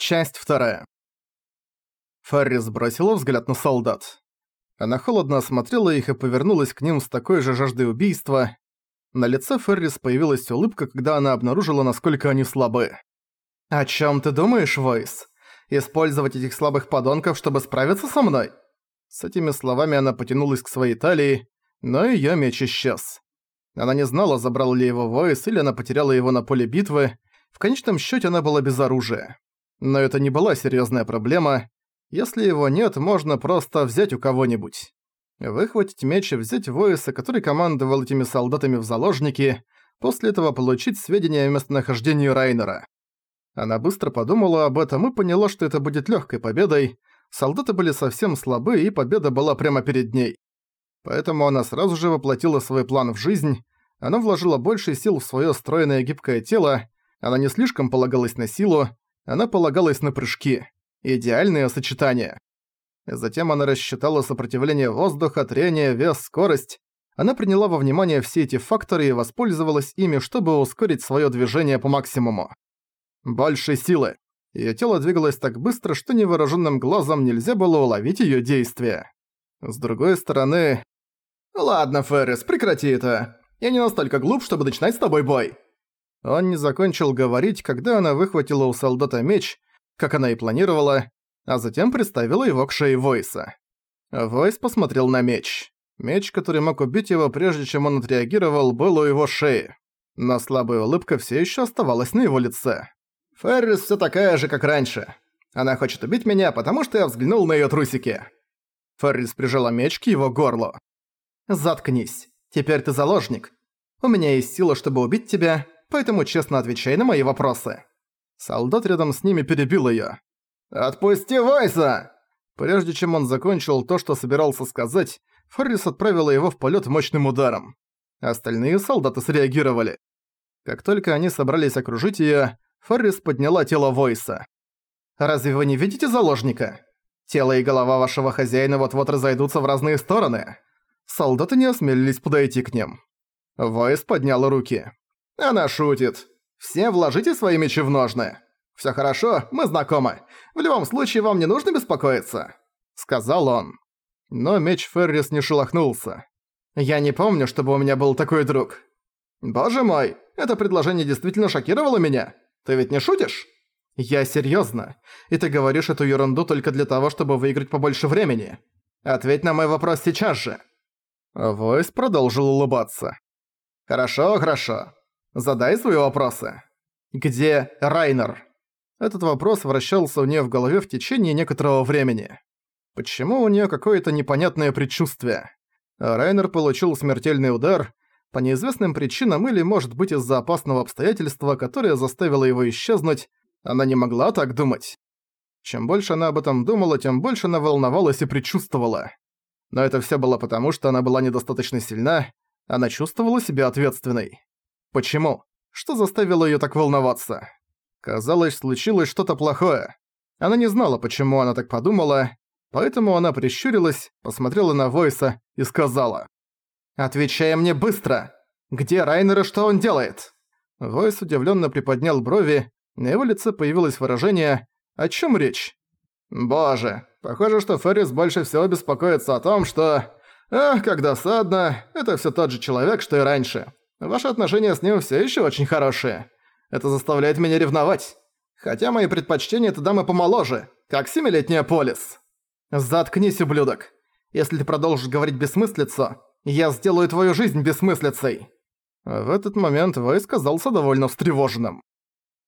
Часть вторая. Феррис бросила взгляд на солдат. Она холодно осмотрела их и повернулась к ним с такой же жаждой убийства. На лице Феррис появилась улыбка, когда она обнаружила, насколько они слабы. «О чем ты думаешь, Войс? Использовать этих слабых подонков, чтобы справиться со мной?» С этими словами она потянулась к своей талии, но ее меч исчез. Она не знала, забрал ли его Войс или она потеряла его на поле битвы. В конечном счете она была без оружия. Но это не была серьезная проблема. Если его нет, можно просто взять у кого-нибудь. Выхватить меч и взять Войса, который командовал этими солдатами в заложники, после этого получить сведения о местонахождении Райнера. Она быстро подумала об этом и поняла, что это будет легкой победой. Солдаты были совсем слабы, и победа была прямо перед ней. Поэтому она сразу же воплотила свой план в жизнь. Она вложила больше сил в свое стройное гибкое тело, она не слишком полагалась на силу, она полагалась на прыжки. Идеальное сочетание. Затем она рассчитала сопротивление воздуха, трение, вес, скорость. Она приняла во внимание все эти факторы и воспользовалась ими, чтобы ускорить своё движение по максимуму. Больше силы. Её тело двигалось так быстро, что невооружённым глазом нельзя было уловить её действия. С другой стороны... «Ладно, Феррис, прекрати это. Я не настолько глуп, чтобы начинать с тобой бой». Он не закончил говорить, когда она выхватила у солдата меч, как она и планировала, а затем приставила его к шее Войса. Войс посмотрел на меч. Меч, который мог убить его прежде чем он отреагировал, был у его шеи. Но слабая улыбка все еще оставалась на его лице. «Феррис все такая же, как раньше. Она хочет убить меня, потому что я взглянул на ее трусики». Феррис прижала меч к его горлу. «Заткнись. Теперь ты заложник. У меня есть сила, чтобы убить тебя, поэтому честно отвечай на мои вопросы». Солдат рядом с ними перебил её. «Отпусти Вайса!» Прежде чем он закончил то, что собирался сказать, Форрис отправила его в полёт мощным ударом. Остальные солдаты среагировали. Как только они собрались окружить её, Форрис подняла тело Войса. «Разве вы не видите заложника? Тело и голова вашего хозяина вот-вот разойдутся в разные стороны». Солдаты не осмелились подойти к ним. Войс поднял руки. «Она шутит. Все вложите свои мечи в ножны. Всё хорошо, мы знакомы. В любом случае вам не нужно беспокоиться», — сказал он. Но меч Феррис не шелохнулся. «Я не помню, чтобы у меня был такой друг». «Боже мой, это предложение действительно шокировало меня. Ты ведь не шутишь?» «Я серьёзно. И ты говоришь эту ерунду только для того, чтобы выиграть побольше времени. Ответь на мой вопрос сейчас же». Войс продолжил улыбаться. «Хорошо, хорошо. Задай свои вопросы. Где Райнер? Этот вопрос вращался у нее в голове в течение некоторого времени. Почему у нее какое-то непонятное предчувствие? Райнер получил смертельный удар по неизвестным причинам или, может быть, из-за опасного обстоятельства, которое заставило его исчезнуть, она не могла так думать. Чем больше она об этом думала, тем больше она волновалась и предчувствовала. Но это все было потому, что она была недостаточно сильна, она чувствовала себя ответственной. Почему? Что заставило её так волноваться? Казалось, случилось что-то плохое. Она не знала, почему она так подумала, поэтому она прищурилась, посмотрела на Войса и сказала. «Отвечай мне быстро! Где Райнер и что он делает?» Войс удивлённо приподнял брови, на его лице появилось выражение «О чём речь?» «Боже, похоже, что Феррис больше всего беспокоится о том, что... Ах, как досадно, это всё тот же человек, что и раньше. Ваши отношения с ним все еще очень хорошие. Это заставляет меня ревновать. Хотя мои предпочтения это дамы помоложе, как семилетняя Полис. Заткнись, ублюдок. Если ты продолжишь говорить бессмыслицу, я сделаю твою жизнь бессмыслицей. В этот момент Вейс казался довольно встревоженным.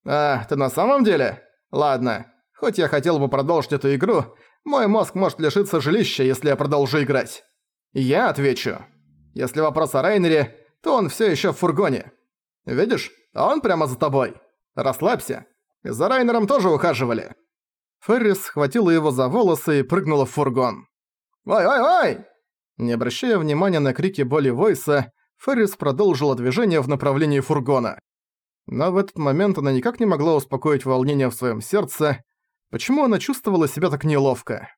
«А, ты на самом деле? Ладно. Хоть я хотел бы продолжить эту игру, мой мозг может лишиться жилища, если я продолжу играть. Я отвечу. Если вопрос о Райнере, то он все еще в фургоне. Видишь, он прямо за тобой. Расслабься. За Райнером тоже ухаживали». Феррис схватила его за волосы и прыгнула в фургон. «Ой-ой-ой!» Не обращая внимания на крики боли Войса, Феррис продолжила движение в направлении фургона. Но в этот момент она никак не могла успокоить волнение в своем сердце. Почему она чувствовала себя так неловко?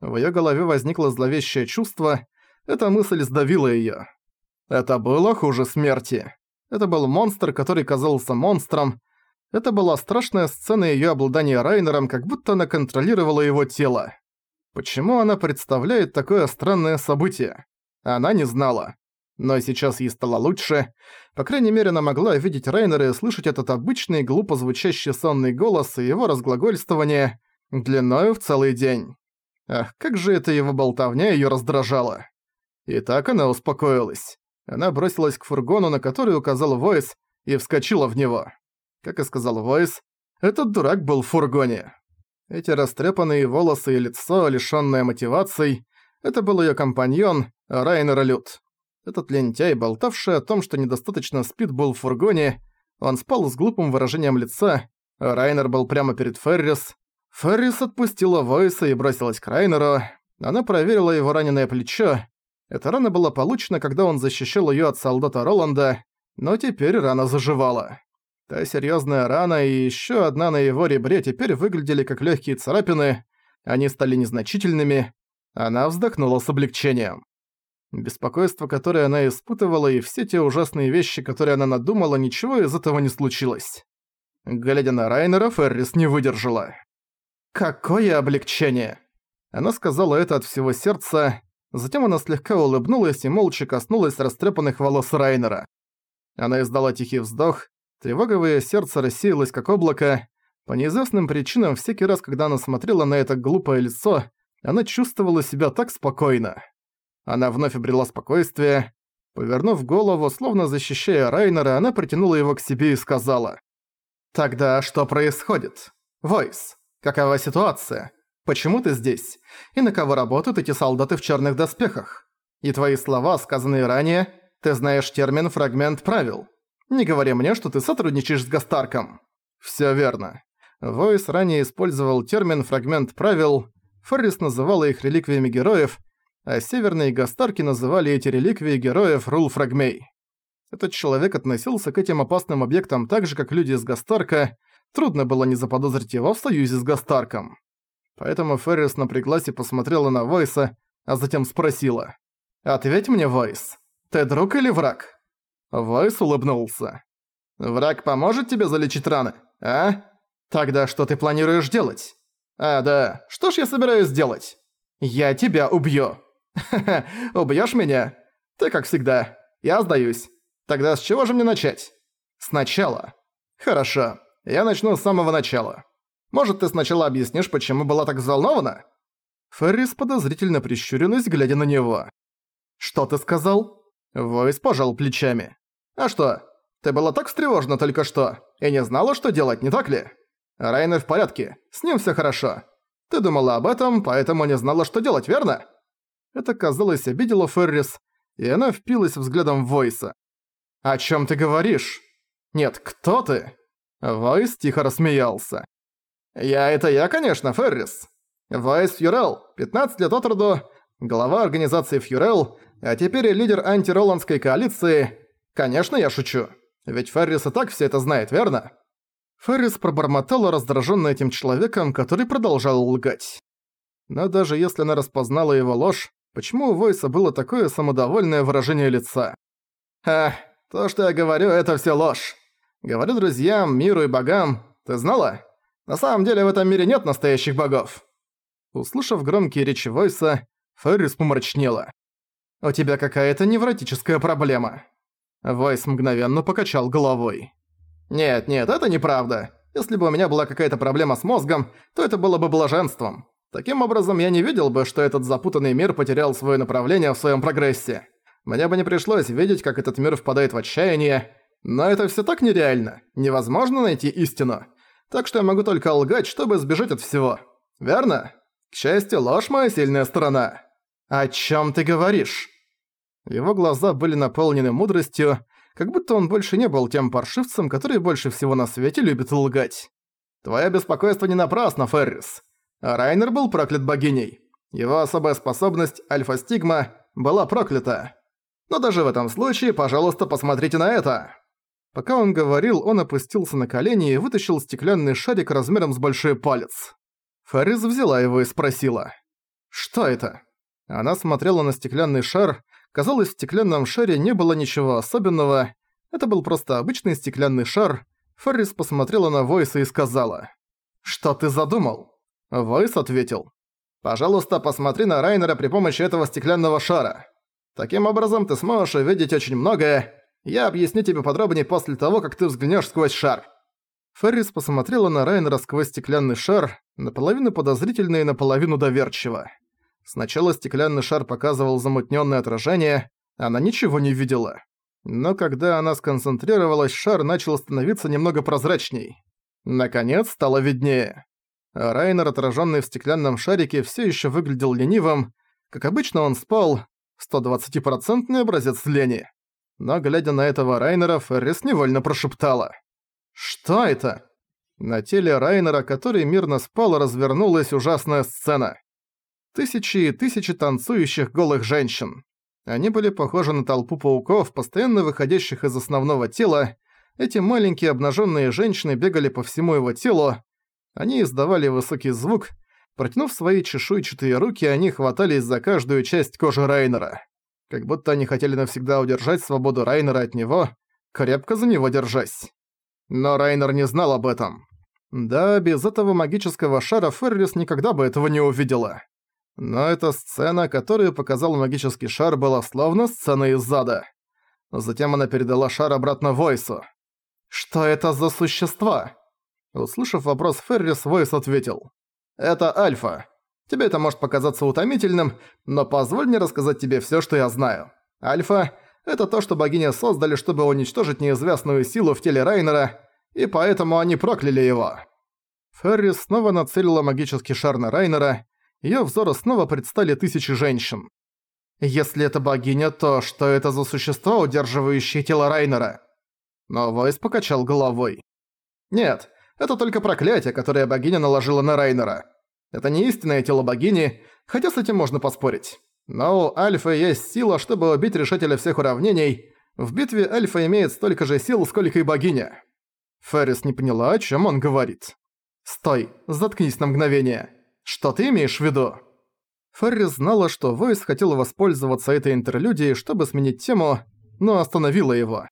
В её голове возникло зловещее чувство, эта мысль сдавила её. Это было хуже смерти. Это был монстр, который казался монстром. Это была страшная сцена её обладания Райнером, как будто она контролировала его тело. Почему она представляет такое странное событие? Она не знала. Но сейчас ей стало лучше. По крайней мере, она могла видеть Райнера и слышать этот обычный, глупо звучащий сонный голос и его разглагольствование длиною в целый день. Ах, как же это его болтовня её раздражала. И так она успокоилась. Она бросилась к фургону, на который указал Войс, и вскочила в него. Как и сказал Войс, этот дурак был в фургоне. Эти растрепанные волосы и лицо, лишённое мотиваций, это был её компаньон Райнер Лют. Этот лентяй, болтавший о том, что недостаточно спит, был в фургоне, он спал с глупым выражением лица, Райнер был прямо перед Феррис. Феррис отпустила Войса и бросилась к Райнеру. Она проверила его раненое плечо. Эта рана была получена, когда он защищал её от солдата Роланда, но теперь рана заживала. Та серьёзная рана и ещё одна на его ребре теперь выглядели как лёгкие царапины, они стали незначительными. Она вздохнула с облегчением. Беспокойство, которое она испытывала, и все те ужасные вещи, которые она надумала, ничего из этого не случилось. Глядя на Райнера, Феррис не выдержала. «Какое облегчение!» Она сказала это от всего сердца, затем она слегка улыбнулась и молча коснулась растрепанных волос Райнера. Она издала тихий вздох, Тревоговое сердце рассеялось как облако. По неизвестным причинам всякий раз, когда она смотрела на это глупое лицо, она чувствовала себя так спокойно. Она вновь обрела спокойствие. Повернув голову, словно защищая Райнера, она притянула его к себе и сказала. «Тогда что происходит? Войс, какова ситуация? Почему ты здесь? И на кого работают эти солдаты в черных доспехах? И твои слова, сказанные ранее, ты знаешь термин «фрагмент правил». Не говори мне, что ты сотрудничаешь с Гастарком». «Всё верно». Войс ранее использовал термин «фрагмент правил», Феррис называла их реликвиями героев, а северные Гастарки называли эти реликвии героев Рул-фрагмей. Этот человек относился к этим опасным объектам так же, как люди из Гастарка, трудно было не заподозрить его в союзе с Гастарком. Поэтому Феррис напряглась и посмотрела на Войса, а затем спросила. «Ответь мне, Войс, ты друг или враг?» Войс улыбнулся. «Враг поможет тебе залечить раны, а? Тогда что ты планируешь делать?» «А, да, что ж я собираюсь делать?» «Я тебя убью!» «Ха-ха, убьёшь меня?» «Ты как всегда. Я сдаюсь. Тогда с чего же мне начать?» «Сначала». «Хорошо, я начну с самого начала. Может, ты сначала объяснишь, почему была так взволнована?» Феррис подозрительно прищурилась, глядя на него. «Что ты сказал?» Войс пожал плечами. «А что? Ты была так встревожена только что и не знала, что делать, не так ли? Райнер в порядке, с ним всё хорошо. Ты думала об этом, поэтому не знала, что делать, верно?» Это, казалось, обидело Феррис, и она впилась взглядом в Войса. «О чём ты говоришь? Нет, кто ты?» Войс тихо рассмеялся. «Я это я, конечно, Феррис. Войс Фьюрел, 15 лет от роду, глава организации Фьюрел, а теперь лидер антироландской коалиции, Конечно, я шучу. Ведь Феррис и так все это знает, верно? Феррис пробормотала раздражённо этим человеком, который продолжал лгать. Но даже если она распознала его ложь, почему у Войса было такое самодовольное выражение лица? «Ха, то, что я говорю, это все ложь. Говорю друзьям, миру и богам. Ты знала? На самом деле в этом мире нет настоящих богов». Услышав громкие речи Войса, Феррис помрачнела. «У тебя какая-то невротическая проблема». Войс мгновенно покачал головой. «Нет, нет, это неправда. Если бы у меня была какая-то проблема с мозгом, то это было бы блаженством. Таким образом, я не видел бы, что этот запутанный мир потерял свое направление в своем прогрессе. Мне бы не пришлось видеть, как этот мир впадает в отчаяние. Но это все так нереально. Невозможно найти истину. Так что я могу только лгать, чтобы сбежать от всего. Верно? К счастью, ложь моя сильная сторона. О чем ты говоришь? Его глаза были наполнены мудростью, как будто он больше не был тем паршивцем, который больше всего на свете любит лгать. «Твое беспокойство не напрасно, Феррис. Райнер был проклят богиней. Его особая способность, альфа-стигма, была проклята. Но даже в этом случае, пожалуйста, посмотрите на это!» Пока он говорил, он опустился на колени и вытащил стеклянный шарик размером с большой палец. Феррис взяла его и спросила. «Что это?» Она смотрела на стеклянный шар, Казалось, в стеклянном шаре не было ничего особенного. Это был просто обычный стеклянный шар. Феррис посмотрела на Войса и сказала. «Что ты задумал?» Войс ответил. «Пожалуйста, посмотри на Райнера при помощи этого стеклянного шара. Таким образом, ты сможешь увидеть очень многое. Я объясню тебе подробнее после того, как ты взглянешь сквозь шар». Феррис посмотрела на Райнера сквозь стеклянный шар, наполовину подозрительно и наполовину доверчиво. Сначала стеклянный шар показывал замутненное отражение, она ничего не видела. Но когда она сконцентрировалась, шар начал становиться немного прозрачней. Наконец стало виднее. Райнер, отраженный в стеклянном шарике, все еще выглядел ленивым. Как обычно, он спал. 120% образец лени. Но, глядя на этого Райнера, Феррис невольно прошептала. «Что это?» На теле Райнера, который мирно спал, развернулась ужасная сцена. Тысячи и тысячи танцующих голых женщин. Они были похожи на толпу пауков, постоянно выходящих из основного тела. Эти маленькие обнаженные женщины бегали по всему его телу. Они издавали высокий звук. Протянув свои чешуйчатые руки, они хватались за каждую часть кожи Райнера. Как будто они хотели навсегда удержать свободу Райнера от него, крепко за него держась. Но Райнер не знал об этом. Да, без этого магического шара Феррис никогда бы этого не увидела. Но эта сцена, которую показал магический шар, была словно сцена из зада. Затем она передала шар обратно Войсу. «Что это за существа?» Услышав вопрос Феррис, Войс ответил. «Это Альфа. Тебе это может показаться утомительным, но позволь мне рассказать тебе всё, что я знаю. Альфа — это то, что богини создали, чтобы уничтожить неизвестную силу в теле Райнера, и поэтому они прокляли его». Феррис снова нацелила магический шар на Райнера, её взору снова предстали тысячи женщин. Если это богиня, то что это за существо, удерживающее тело Райнера? Но Войс покачал головой. Нет, это только проклятие, которое богиня наложила на Райнера. Это не истинное тело богини, хотя с этим можно поспорить. Но у Альфа есть сила, чтобы убить решателя всех уравнений. В битве Альфа имеет столько же сил, сколько и богиня. Феррис не поняла, о чем он говорит. «Стой, заткнись на мгновение. Что ты имеешь в виду?» Феррис знала, что Войс хотел воспользоваться этой интерлюдией, чтобы сменить тему, но остановила его.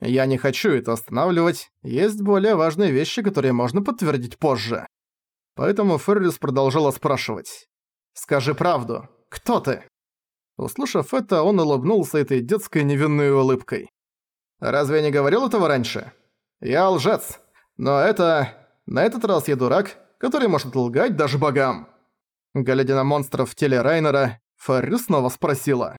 «Я не хочу это останавливать, есть более важные вещи, которые можно подтвердить позже». Поэтому Феррис продолжала спрашивать. «Скажи правду, кто ты?» Услышав это, он улыбнулся этой детской невинной улыбкой. «Разве я не говорил этого раньше? Я лжец, но это... На этот раз я дурак, который может лгать даже богам. Глядя на монстров в теле Райнера, Ферри снова спросила.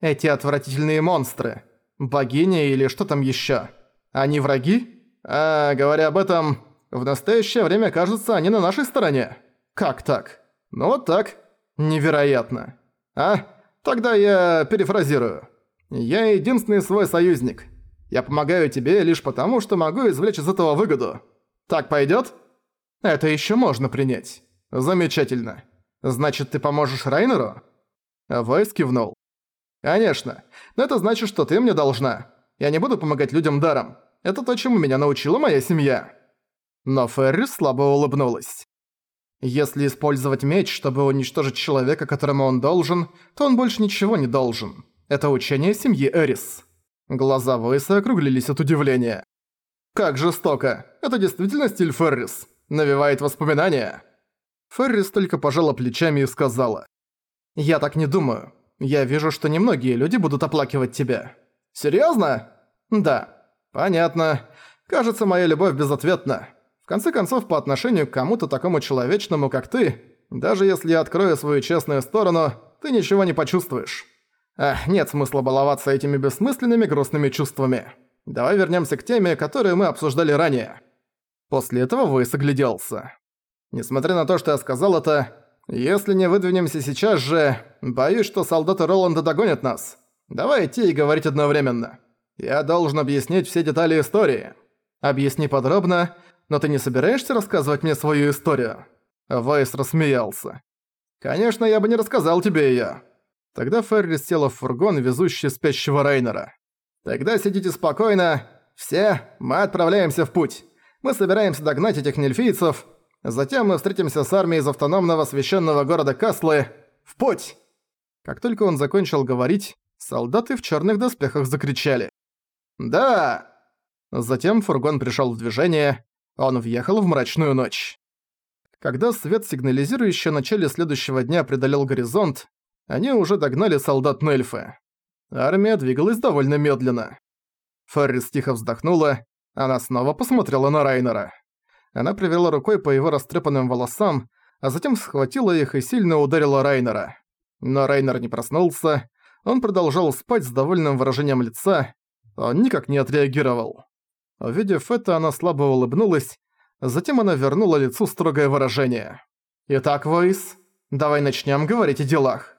«Эти отвратительные монстры, богини или что там ещё? Они враги? А, говоря об этом, в настоящее время, кажется, они на нашей стороне. Как так? Ну вот так. Невероятно. А? Тогда я перефразирую. Я единственный свой союзник. Я помогаю тебе лишь потому, что могу извлечь из этого выгоду. Так пойдёт?» Это еще можно принять. Замечательно. Значит, ты поможешь Райнеру? Вайс кивнул. Конечно. Но это значит, что ты мне должна. Я не буду помогать людям даром. Это то, чему меня научила моя семья. Но Ферри слабо улыбнулась. Если использовать меч, чтобы уничтожить человека, которому он должен, то он больше ничего не должен. Это учение семьи Эрис. Глаза Войса округлились от удивления. Как жестоко. Это действительно стиль Феррис навевает воспоминания». Феррис только пожала плечами и сказала. «Я так не думаю. Я вижу, что немногие люди будут оплакивать тебя». «Серьёзно?» «Да». «Понятно. Кажется, моя любовь безответна. Конце концов, по отношению к кому-то такому человечному, как ты, даже если я открою свою честную сторону, ты ничего не почувствуешь. Эх, нет смысла баловаться этими бессмысленными грустными чувствами. Давай вернёмся к теме, которую мы обсуждали ранее». После этого Вейс огляделся. Несмотря на то, что я сказал это, если не выдвинемся сейчас же, боюсь, что солдаты Роланда догонят нас. Давай идти и говорить одновременно. Я должен объяснить все детали истории. Объясни подробно, но ты не собираешься рассказывать мне свою историю?» Вайс рассмеялся. «Конечно, я бы не рассказал тебе её». Тогда Ферри села в фургон, везущий спящего Райнера. «Тогда сидите спокойно. Все, мы отправляемся в путь. Мы собираемся догнать этих нельфийцев. Затем мы встретимся с армией из автономного священного города Каслы. В путь!» Как только он закончил говорить, солдаты в черных доспехах закричали. «Да!» Затем фургон пришёл в движение, он въехал в мрачную ночь. Когда свет, сигнализирующий о начале следующего дня, преодолел горизонт, они уже догнали солдат Нельфы. Армия двигалась довольно медленно. Феррис тихо вздохнула, она снова посмотрела на Райнера. Она провела рукой по его растрепанным волосам, а затем схватила их и сильно ударила Райнера. Но Райнер не проснулся, он продолжал спать с довольным выражением лица, он никак не отреагировал. Увидев это, она слабо улыбнулась, затем она вернула лицу строгое выражение. «Итак, Войс, давай начнем говорить о делах».